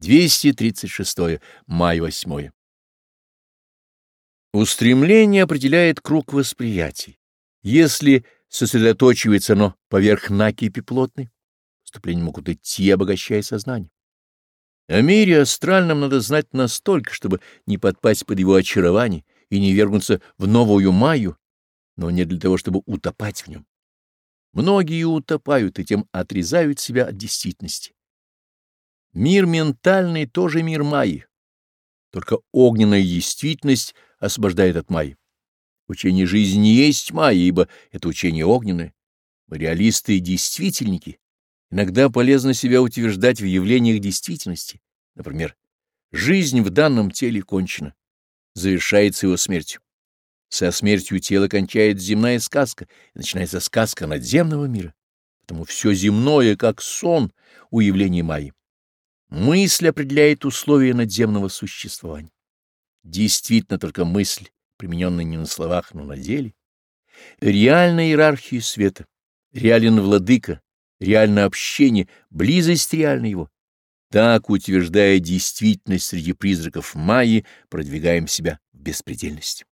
236. Май 8. Устремление определяет круг восприятий. Если сосредоточивается оно поверх накипи плотной, вступления могут идти, обогащая сознание. О мире астральном надо знать настолько, чтобы не подпасть под его очарование и не вернуться в новую маю, но не для того, чтобы утопать в нем. Многие утопают и тем отрезают себя от действительности. Мир ментальный тоже мир Майи. Только огненная действительность освобождает от Майи. Учение жизни есть Майи, ибо это учение огненное. Мы реалисты и действительники. Иногда полезно себя утверждать в явлениях действительности. Например, жизнь в данном теле кончена, завершается его смертью. Со смертью тела кончает земная сказка, и начинается сказка надземного мира. Поэтому все земное, как сон, у явления Майи. Мысль определяет условия надземного существования. Действительно, только мысль, примененная не на словах, но на деле. Реальная иерархия света, реален владыка, реальное общение, близость реальна его. Так, утверждая действительность среди призраков Майи, продвигаем себя в беспредельность.